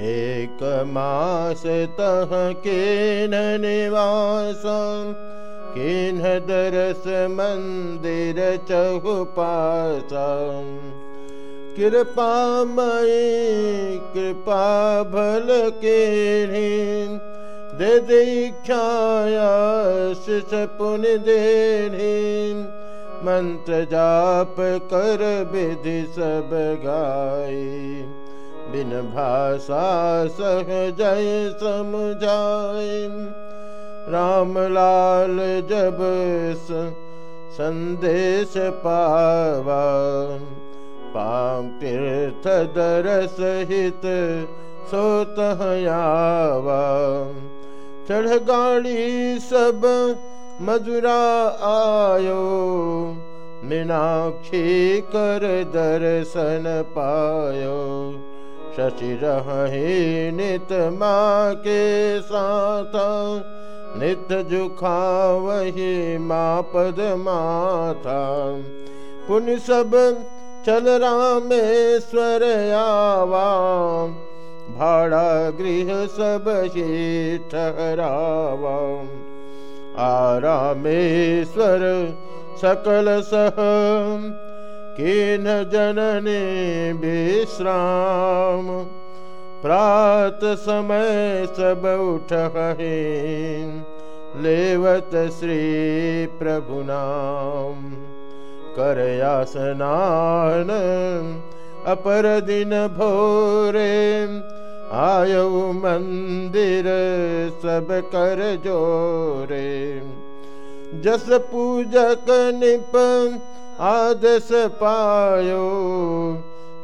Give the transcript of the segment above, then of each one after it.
एक मास तह केन निवास, किन दरस मंदिर चहुपास कृपा कृपामयी कृपा भल के दे दीक्षाया शिष पुन दे मंत्र जाप कर विधि सब गाय बिन भाषा सह जय समझाए। राम लाल जब संदेश पावा पाम तीर्थ दरस हित सोतहयावा चढ़ गाड़ी सब मधुरा आयो मीनाक्षी कर दर्शन पायो शशि रहे नित माँ के साथ। नित जुखा वही माँ पद माथा। पुण्य सब चल रामेश्वर आवा। भाड़ा गृह सब ही ठहरावा। आरामेश्वर सकल सह किन जननी विश्राम। प्रात समय सब उठ लेवत श्री प्रभु नाम। करया स्नान अपर दिन भोरे आयो मंदिर सब कर जोरे। जस पूजक निप आदस पायो,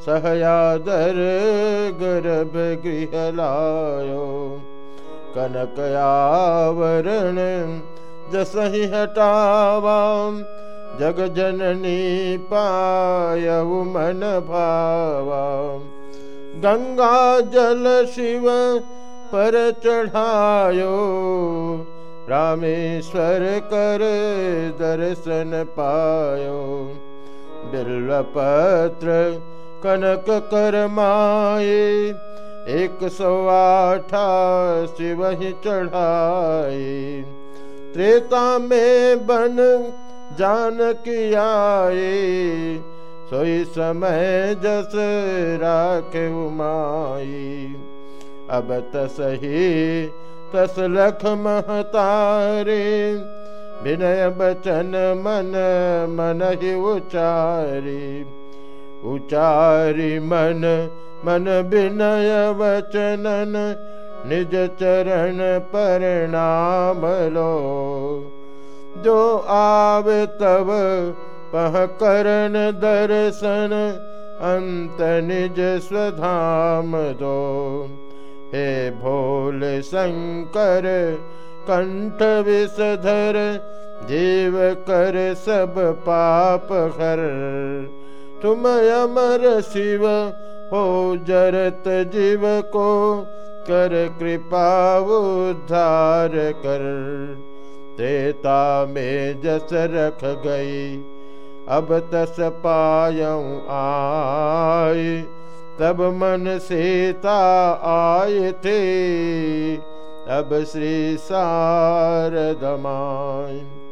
सहयादर गर्भ गृह लायो। कनक आवरण जस ही हटावा, जग जननी पायऊ मन भावा। गंगा जल शिव पर चढ़ायो रामेश्वर कर दर्शन पायो। बिल्वपत्र कनक कर माए एक सौ आठा शिव चढ़ाए त्रेता में बन जान आए सोई समय जस राख उमाई अब तसही तस लख महतारे। विनय बचन मन मन ही उचारी। उचारी मन मन विनय वचनन, निज चरण परिणाम लो। जो आव तब पह करण दर्शन, अंत निज स्वधाम दो। हे भोल शंकर, कंठ विषधर जीव कर सब पाप हर। तुम अमर शिव, हो जरत जीव को, कर कृपा उद्धार कर। त्रेता में जस रख गई, अब तस पायऊ आय। तब मन सीता आए थे। अब श्री सारदमाय